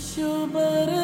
Ushubare